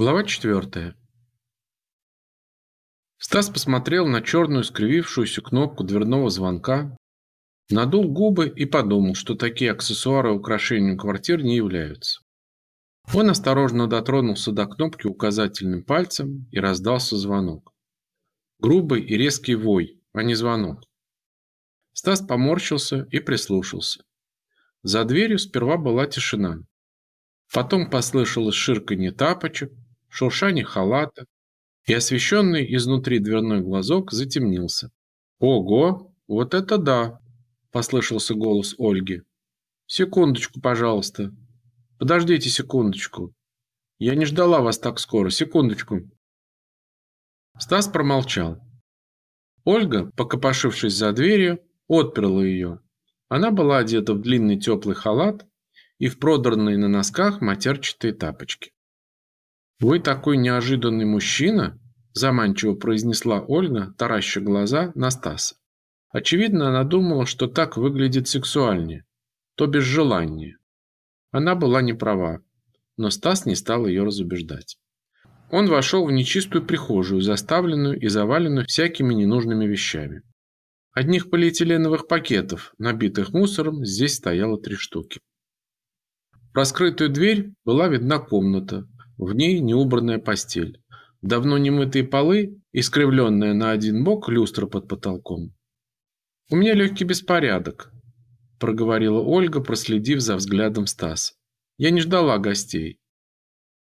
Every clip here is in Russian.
Глава четвертая. Стас посмотрел на черную скривившуюся кнопку дверного звонка, надул губы и подумал, что такие аксессуары украшением квартир не являются. Он осторожно дотронулся до кнопки указательным пальцем и раздался звонок. Грубый и резкий вой, а не звонок. Стас поморщился и прислушался. За дверью сперва была тишина. Потом послышалось ширканье тапочек, шуршание халата, и освещенный изнутри дверной глазок затемнился. «Ого, вот это да!» – послышался голос Ольги. «Секундочку, пожалуйста. Подождите секундочку. Я не ждала вас так скоро. Секундочку». Стас промолчал. Ольга, покопошившись за дверью, отперла ее. Она была одета в длинный теплый халат и в продранные на носках матерчатые тапочки. «Вы такой неожиданный мужчина?» – заманчиво произнесла Ольга, тараща глаза на Стаса. Очевидно, она думала, что так выглядит сексуальнее, то без желания. Она была не права, но Стас не стал ее разубеждать. Он вошел в нечистую прихожую, заставленную и заваленную всякими ненужными вещами. Одних полиэтиленовых пакетов, набитых мусором, здесь стояло три штуки. В раскрытую дверь была видна комната, в ней неубранная постель. Давно немытые полы, искривленная на один бок люстра под потолком. «У меня легкий беспорядок», – проговорила Ольга, проследив за взглядом Стаса. «Я не ждала гостей.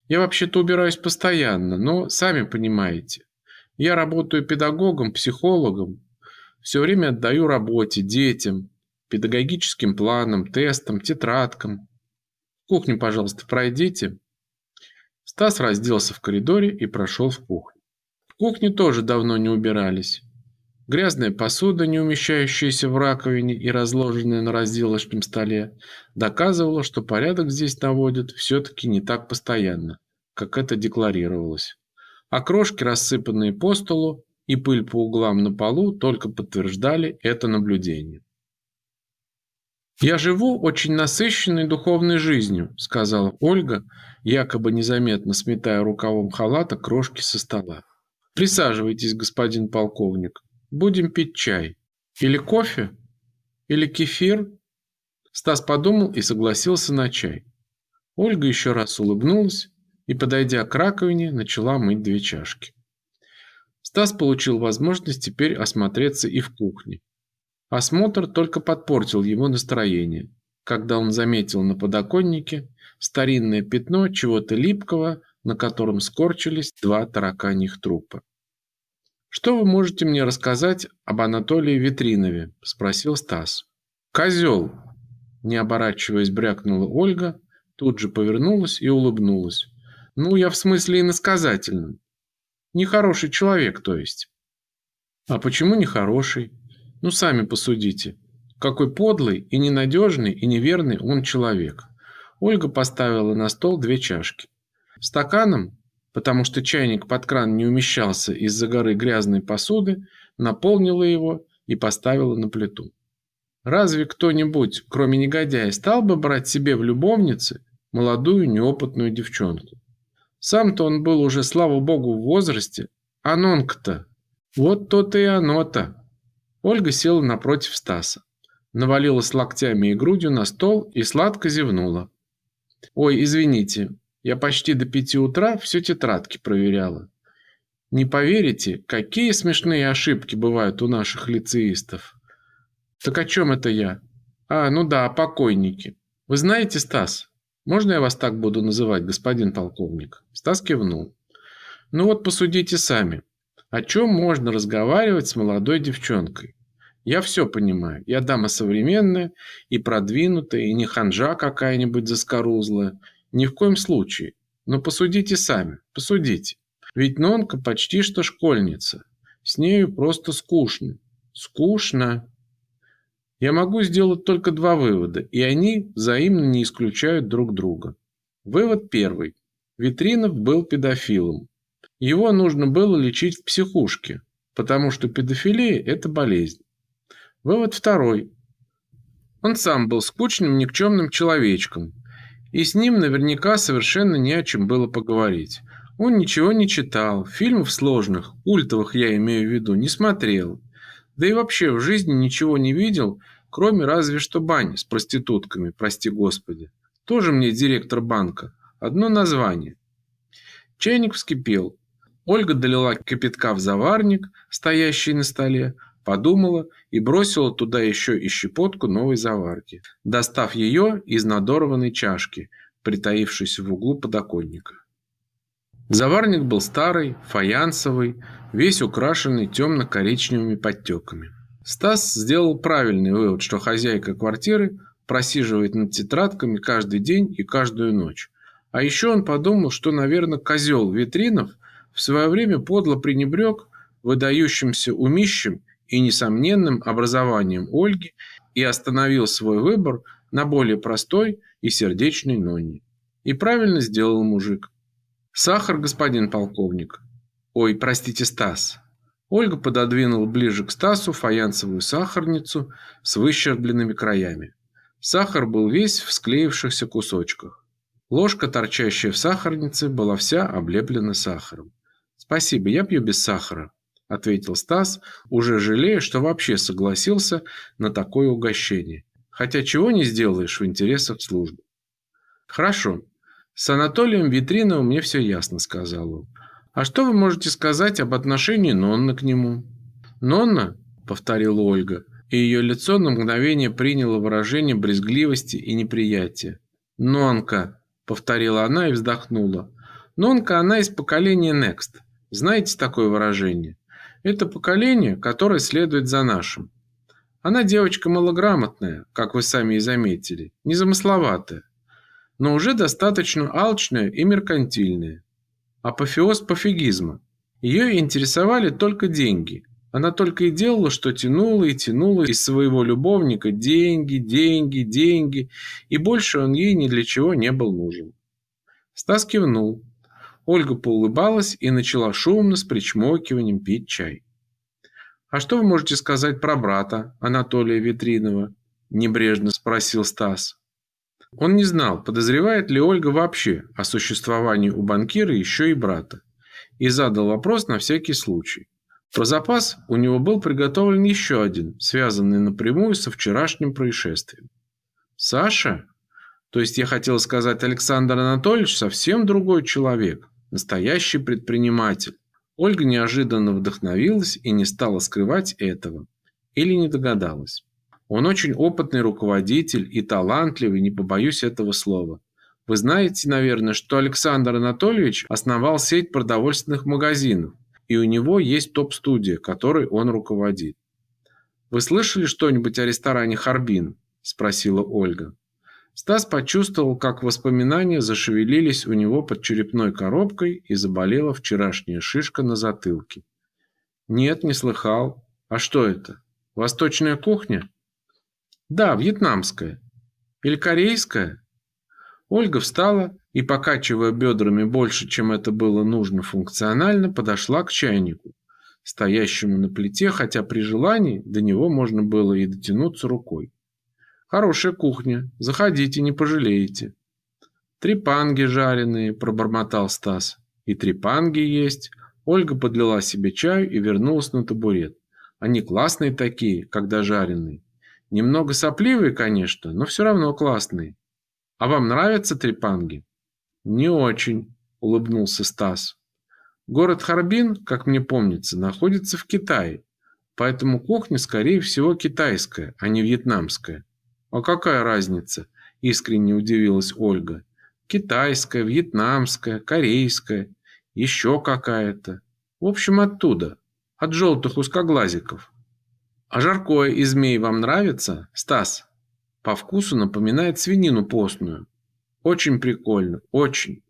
Я вообще-то убираюсь постоянно, но, сами понимаете, я работаю педагогом, психологом, все время отдаю работе, детям, педагогическим планам, тестам, тетрадкам. В кухню, пожалуйста, пройдите. Стас разделся в коридоре и прошел в кухню. В кухне тоже давно не убирались. Грязная посуда, не умещающаяся в раковине и разложенная на разделочном столе, доказывала, что порядок здесь наводят все-таки не так постоянно, как это декларировалось. А крошки, рассыпанные по столу, и пыль по углам на полу только подтверждали это наблюдение. «Я живу очень насыщенной духовной жизнью», — сказала Ольга, якобы незаметно сметая рукавом халата крошки со стола. «Присаживайтесь, господин полковник. Будем пить чай. Или кофе? Или кефир?» Стас подумал и согласился на чай. Ольга еще раз улыбнулась и, подойдя к раковине, начала мыть две чашки. Стас получил возможность теперь осмотреться и в кухне. Осмотр только подпортил его настроение, когда он заметил на подоконнике старинное пятно чего-то липкого, на котором скорчились два тараканьих трупа. «Что вы можете мне рассказать об Анатолии Витринове?» – спросил Стас. «Козел!» – не оборачиваясь, брякнула Ольга, тут же повернулась и улыбнулась. «Ну, я в смысле иносказательном. Нехороший человек, то есть». «А почему нехороший?» Ну, сами посудите. Какой подлый и ненадежный и неверный он человек. Ольга поставила на стол две чашки. Стаканом, потому что чайник под кран не умещался из-за горы грязной посуды, наполнила его и поставила на плиту. Разве кто-нибудь, кроме негодяя, стал бы брать себе в любовнице молодую неопытную девчонку? Сам-то он был уже, слава богу, в возрасте, а нонка-то, вот то-то и оно-то. Ольга села напротив Стаса, навалилась локтями и грудью на стол и сладко зевнула. «Ой, извините, я почти до пяти утра все тетрадки проверяла. Не поверите, какие смешные ошибки бывают у наших лицеистов. Так о чем это я? А, ну да, покойники. Вы знаете, Стас, можно я вас так буду называть, господин полковник? Стас кивнул. Ну вот посудите сами. О чем можно разговаривать с молодой девчонкой? Я все понимаю. Я дама современная и продвинутая, и не ханжа какая-нибудь заскорузлая. Ни в коем случае. Но посудите сами, посудите. Ведь Нонка почти что школьница. С нею просто скучно. Скучно. Я могу сделать только два вывода, и они взаимно не исключают друг друга. Вывод первый. Витринов был педофилом. Его нужно было лечить в психушке, потому что педофилия – это болезнь. Вывод второй. Он сам был скучным, никчемным человечком, и с ним наверняка совершенно не о чем было поговорить. Он ничего не читал, фильмов сложных, ультовых я имею в виду, не смотрел. Да и вообще в жизни ничего не видел, кроме разве что бани с проститутками, прости господи. Тоже мне директор банка. Одно название. Чайник вскипел. Ольга долила кипятка в заварник, стоящий на столе, подумала и бросила туда еще и щепотку новой заварки, достав ее из надорванной чашки, притаившейся в углу подоконника. Заварник был старый, фаянсовый, весь украшенный темно-коричневыми подтеками. Стас сделал правильный вывод, что хозяйка квартиры просиживает над тетрадками каждый день и каждую ночь. А еще он подумал, что, наверное, козел Витринов в свое время подло пренебрег выдающимся умищем и несомненным образованием Ольги и остановил свой выбор на более простой и сердечной Нонне. И правильно сделал мужик. Сахар, господин полковник. Ой, простите, Стас. Ольга пододвинула ближе к Стасу фаянсовую сахарницу с выщербленными краями. Сахар был весь в склеившихся кусочках. Ложка, торчащая в сахарнице, была вся облеплена сахаром. «Спасибо, я пью без сахара», – ответил Стас, уже жалея, что вообще согласился на такое угощение. Хотя чего не сделаешь в интересах службы. «Хорошо, «С Анатолием Витриновым мне все ясно», — сказал он. «А что вы можете сказать об отношении Нонны к нему?» «Нонна?» — повторила Ольга, и ее лицо на мгновение приняло выражение брезгливости и неприятия. «Нонка», — повторила она и вздохнула. «Нонка, она из поколения Next. Знаете такое выражение? Это поколение, которое следует за нашим. Она девочка малограмотная, как вы сами и заметили, незамысловатая но уже достаточно алчная и меркантильная. Апофеоз пофигизма. Ее интересовали только деньги. Она только и делала, что тянула и тянула из своего любовника деньги, деньги, деньги, и больше он ей ни для чего не был нужен. Стас кивнул. Ольга поулыбалась и начала шумно с причмокиванием пить чай. «А что вы можете сказать про брата Анатолия Витринова?» – небрежно спросил Стас. Он не знал, подозревает ли Ольга вообще о существовании у банкира еще и брата, и задал вопрос на всякий случай. Про запас у него был приготовлен еще один, связанный напрямую со вчерашним происшествием. «Саша?» То есть я хотел сказать, Александр Анатольевич совсем другой человек, настоящий предприниматель. Ольга неожиданно вдохновилась и не стала скрывать этого. Или не догадалась. Он очень опытный руководитель и талантливый, не побоюсь этого слова. Вы знаете, наверное, что Александр Анатольевич основал сеть продовольственных магазинов, и у него есть топ-студия, которой он руководит. «Вы слышали что-нибудь о ресторане «Харбин»?» – спросила Ольга. Стас почувствовал, как воспоминания зашевелились у него под черепной коробкой и заболела вчерашняя шишка на затылке. «Нет, не слыхал. А что это? Восточная кухня?» Да, вьетнамская. Или корейская? Ольга встала и, покачивая бедрами больше, чем это было нужно функционально, подошла к чайнику, стоящему на плите, хотя при желании до него можно было и дотянуться рукой. «Хорошая кухня. Заходите, не пожалеете». «Трепанги жареные», – пробормотал Стас. «И трепанги есть». Ольга подлила себе чаю и вернулась на табурет. «Они классные такие, когда жареные. Немного сопливые, конечно, но все равно классные. А вам нравятся трепанги? Не очень, улыбнулся Стас. Город Харбин, как мне помнится, находится в Китае, поэтому кухня, скорее всего, китайская, а не вьетнамская. А какая разница? Искренне удивилась Ольга. Китайская, вьетнамская, корейская, еще какая-то. В общем, оттуда, от желтых узкоглазиков. А жаркое из змей вам нравится, Стас? По вкусу напоминает свинину постную. Очень прикольно, очень.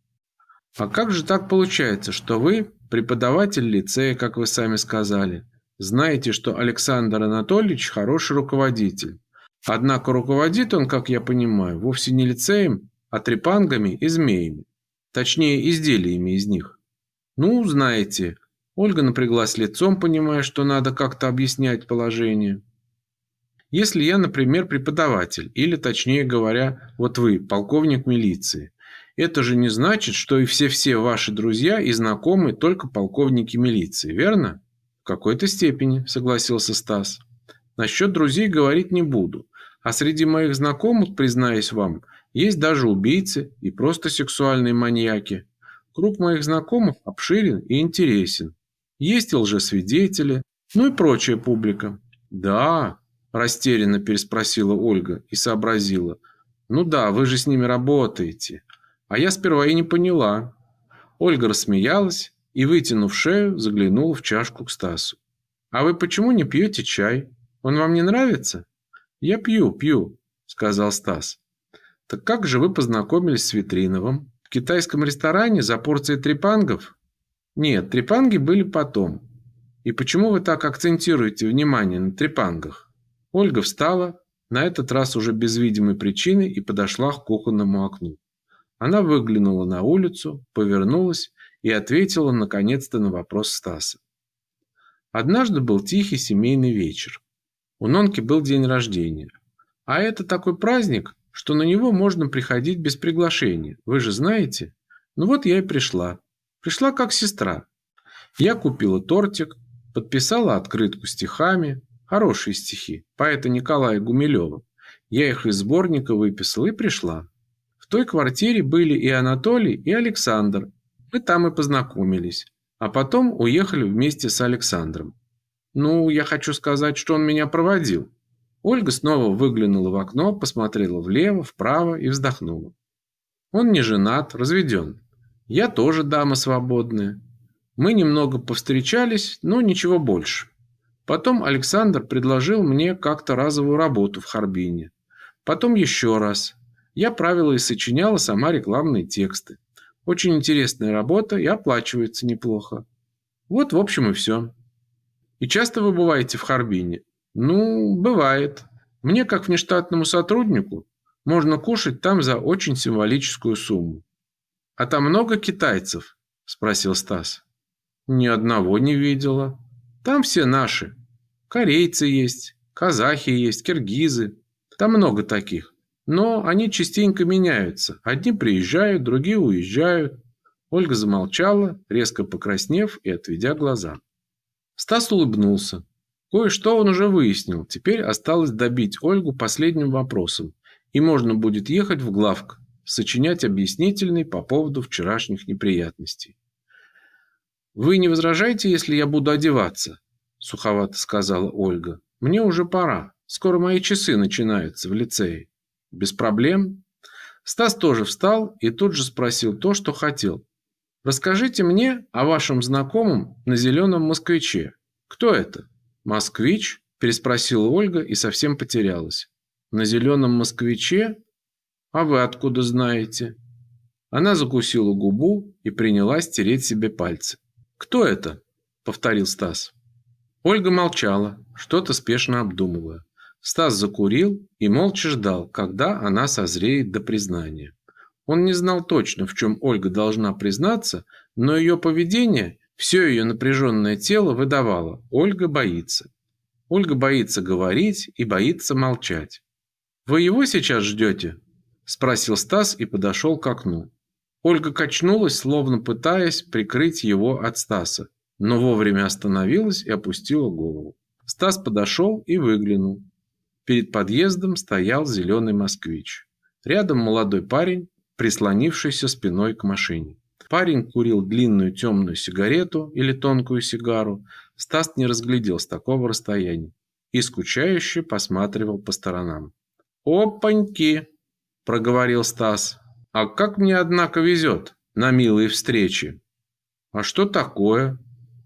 А как же так получается, что вы, преподаватель лицея, как вы сами сказали, знаете, что Александр Анатольевич хороший руководитель? Однако руководит он, как я понимаю, вовсе не лицеем, а трепангами и змеями. Точнее, изделиями из них. Ну, знаете, Ольга напряглась лицом, понимая, что надо как-то объяснять положение. Если я, например, преподаватель, или, точнее говоря, вот вы, полковник милиции, Это же не значит, что и все-все ваши друзья и знакомые только полковники милиции, верно? В какой-то степени, согласился Стас. Насчет друзей говорить не буду. А среди моих знакомых, признаюсь вам, есть даже убийцы и просто сексуальные маньяки. Круг моих знакомых обширен и интересен. Есть и лжесвидетели, ну и прочая публика. Да, растерянно переспросила Ольга и сообразила. Ну да, вы же с ними работаете. А я сперва и не поняла. Ольга рассмеялась и, вытянув шею, заглянула в чашку к Стасу. А вы почему не пьете чай? Он вам не нравится? Я пью, пью, сказал Стас. Так как же вы познакомились с Витриновым? В китайском ресторане за порцией трепангов? Нет, трепанги были потом. И почему вы так акцентируете внимание на трепангах? Ольга встала, на этот раз уже без видимой причины, и подошла к кухонному окну. Она выглянула на улицу, повернулась и ответила наконец-то на вопрос Стаса. Однажды был тихий семейный вечер. У Нонки был день рождения. А это такой праздник, что на него можно приходить без приглашения. Вы же знаете? Ну вот я и пришла. Пришла как сестра. Я купила тортик, подписала открытку стихами, хорошие стихи, поэта Николая Гумилева. Я их из сборника выписала и пришла. В той квартире были и Анатолий, и Александр. Мы там и познакомились. А потом уехали вместе с Александром. Ну, я хочу сказать, что он меня проводил. Ольга снова выглянула в окно, посмотрела влево, вправо и вздохнула. Он не женат, разведен. Я тоже дама свободная. Мы немного повстречались, но ничего больше. Потом Александр предложил мне как-то разовую работу в Харбине. Потом еще раз. Я правила и сочиняла сама рекламные тексты. Очень интересная работа и оплачивается неплохо. Вот, в общем, и все. И часто вы бываете в Харбине? Ну, бывает. Мне, как внештатному сотруднику, можно кушать там за очень символическую сумму. А там много китайцев? Спросил Стас. Ни одного не видела. Там все наши. Корейцы есть, казахи есть, киргизы. Там много таких. Но они частенько меняются. Одни приезжают, другие уезжают. Ольга замолчала, резко покраснев и отведя глаза. Стас улыбнулся. Кое-что он уже выяснил. Теперь осталось добить Ольгу последним вопросом. И можно будет ехать в главк, сочинять объяснительный по поводу вчерашних неприятностей. «Вы не возражаете, если я буду одеваться?» – суховато сказала Ольга. «Мне уже пора. Скоро мои часы начинаются в лицее». Без проблем. Стас тоже встал и тут же спросил то, что хотел. Расскажите мне о вашем знакомом на зеленом москвиче. Кто это? Москвич? Переспросила Ольга и совсем потерялась. На зеленом москвиче? А вы откуда знаете? Она закусила губу и принялась тереть себе пальцы. Кто это? Повторил Стас. Ольга молчала, что-то спешно обдумывая. Стас закурил и молча ждал, когда она созреет до признания. Он не знал точно, в чем Ольга должна признаться, но ее поведение, все ее напряженное тело выдавало. Ольга боится. Ольга боится говорить и боится молчать. «Вы его сейчас ждете?» – спросил Стас и подошел к окну. Ольга качнулась, словно пытаясь прикрыть его от Стаса, но вовремя остановилась и опустила голову. Стас подошел и выглянул. Перед подъездом стоял зеленый москвич. Рядом молодой парень, прислонившийся спиной к машине. Парень курил длинную темную сигарету или тонкую сигару. Стас не разглядел с такого расстояния и скучающе посматривал по сторонам. «Опаньки!» – проговорил Стас. «А как мне, однако, везет на милые встречи!» «А что такое?»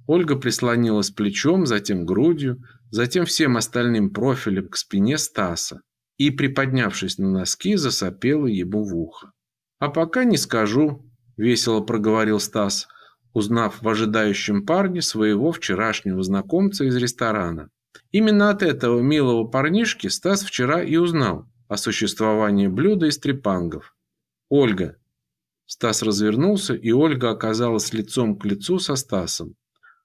Ольга прислонилась плечом, затем грудью, затем всем остальным профилем к спине Стаса и, приподнявшись на носки, засопела ему в ухо. «А пока не скажу», – весело проговорил Стас, узнав в ожидающем парне своего вчерашнего знакомца из ресторана. Именно от этого милого парнишки Стас вчера и узнал о существовании блюда из трепангов. «Ольга». Стас развернулся, и Ольга оказалась лицом к лицу со Стасом.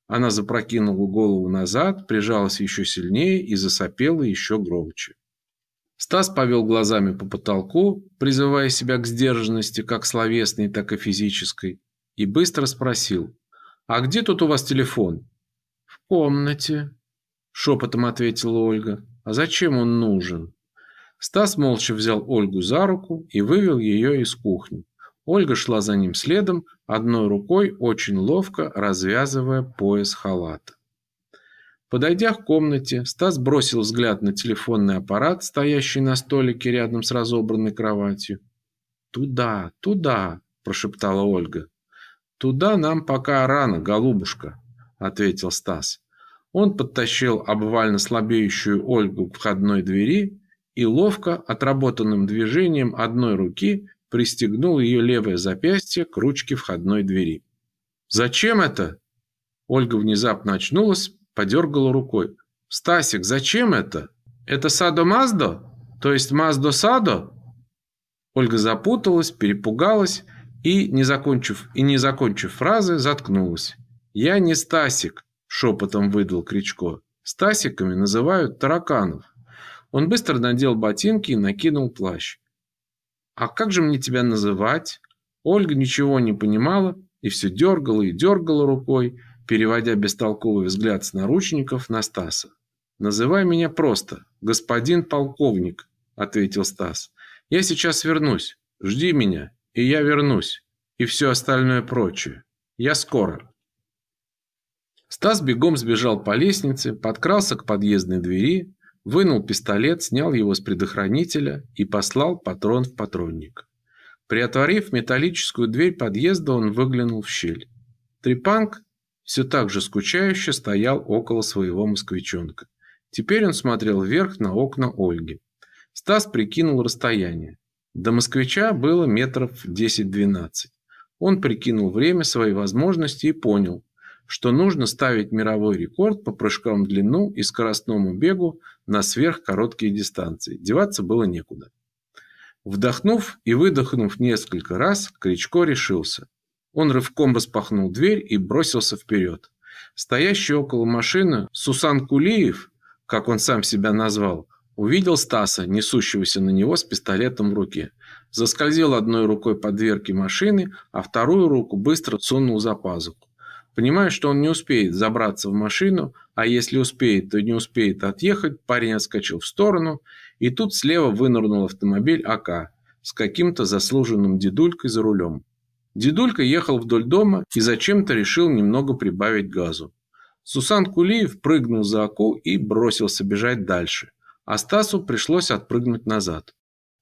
Она запрокинула голову назад, прижалась еще сильнее и засопела еще громче. Стас повел глазами по потолку, призывая себя к сдержанности как словесной, так и физической, и быстро спросил, «А где тут у вас телефон?» «В комнате», – шепотом ответила Ольга. «А зачем он нужен?» Стас молча взял Ольгу за руку и вывел ее из кухни. Ольга шла за ним следом, одной рукой очень ловко развязывая пояс халата. Подойдя к комнате, Стас бросил взгляд на телефонный аппарат, стоящий на столике рядом с разобранной кроватью. «Туда, туда!» – прошептала Ольга. «Туда нам пока рано, голубушка», – ответил Стас. Он подтащил обвально слабеющую Ольгу к входной двери и ловко, отработанным движением одной руки, пристегнул ее левое запястье к ручке входной двери. «Зачем это?» Ольга внезапно очнулась, подергала рукой. «Стасик, зачем это? Это садо-маздо? То есть маздо-садо?» Ольга запуталась, перепугалась и, не закончив, и не закончив фразы, заткнулась. «Я не Стасик», – шепотом выдал Кричко. «Стасиками называют тараканов». Он быстро надел ботинки и накинул плащ. «А как же мне тебя называть?» Ольга ничего не понимала и все дергала и дергала рукой, переводя бестолковый взгляд с наручников на Стаса. «Называй меня просто, господин полковник», – ответил Стас. «Я сейчас вернусь. Жди меня» и я вернусь, и все остальное прочее. Я скоро. Стас бегом сбежал по лестнице, подкрался к подъездной двери, вынул пистолет, снял его с предохранителя и послал патрон в патронник. Приотворив металлическую дверь подъезда, он выглянул в щель. Трепанг все так же скучающе стоял около своего москвичонка. Теперь он смотрел вверх на окна Ольги. Стас прикинул расстояние. До москвича было метров 10-12. Он прикинул время, свои возможности и понял, что нужно ставить мировой рекорд по прыжкам в длину и скоростному бегу на сверхкороткие дистанции. Деваться было некуда. Вдохнув и выдохнув несколько раз, Кричко решился. Он рывком распахнул дверь и бросился вперед. Стоящий около машины Сусан Кулиев, как он сам себя назвал, Увидел Стаса, несущегося на него с пистолетом в руке. Заскользил одной рукой по дверке машины, а вторую руку быстро сунул за пазуху. Понимая, что он не успеет забраться в машину, а если успеет, то не успеет отъехать, парень отскочил в сторону, и тут слева вынырнул автомобиль АК с каким-то заслуженным дедулькой за рулем. Дедулька ехал вдоль дома и зачем-то решил немного прибавить газу. Сусан Кулиев прыгнул за АКУ и бросился бежать дальше – а Стасу пришлось отпрыгнуть назад.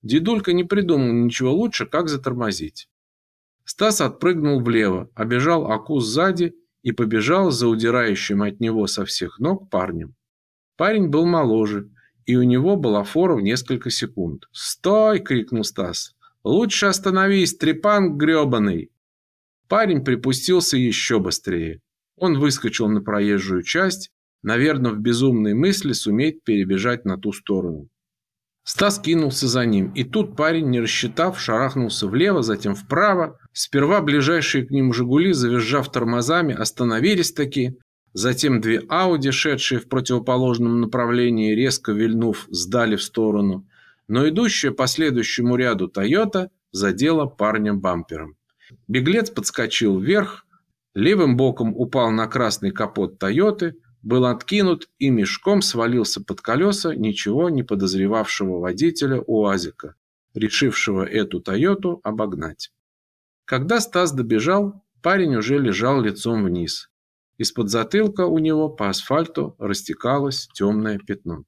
Дедулька не придумал ничего лучше, как затормозить. Стас отпрыгнул влево, обежал Аку сзади и побежал за удирающим от него со всех ног парнем. Парень был моложе, и у него была фора в несколько секунд. «Стой!» – крикнул Стас. «Лучше остановись, трепан гребаный!» Парень припустился еще быстрее. Он выскочил на проезжую часть Наверное, в безумной мысли суметь перебежать на ту сторону. Стас кинулся за ним, и тут парень, не рассчитав, шарахнулся влево, затем вправо. Сперва ближайшие к ним «Жигули», завизжав тормозами, остановились таки. Затем две «Ауди», шедшие в противоположном направлении, резко вильнув, сдали в сторону. Но идущая по следующему ряду «Тойота» задела парня бампером. Беглец подскочил вверх, левым боком упал на красный капот «Тойоты», был откинут и мешком свалился под колеса ничего не подозревавшего водителя УАЗика, решившего эту «Тойоту» обогнать. Когда Стас добежал, парень уже лежал лицом вниз. Из-под затылка у него по асфальту растекалось темное пятно.